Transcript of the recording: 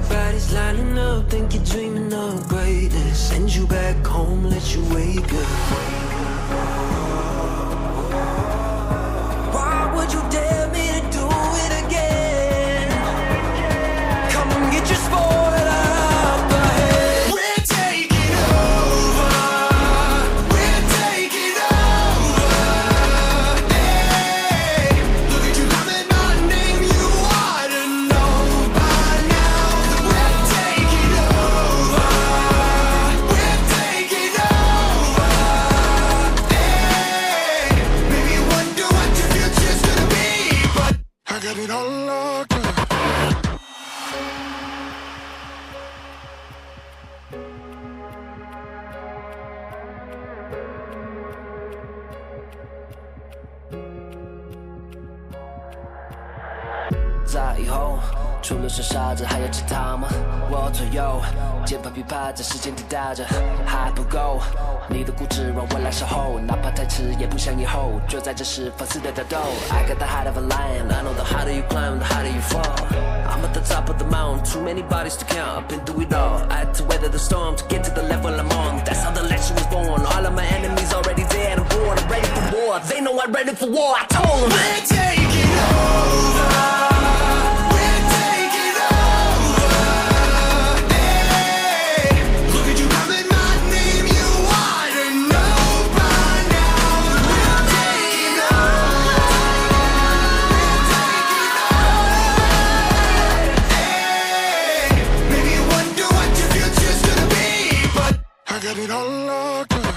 body's lining up, think you're dreaming of greatness. Send you back home, let you wake up. 在以后，除了是沙子，还要其他吗？左右，键盘噼啪在时间滴答着，还不够。你的固执让我来守候，哪怕太迟也不想以后。就在这时，发出了战斗。get it unlocked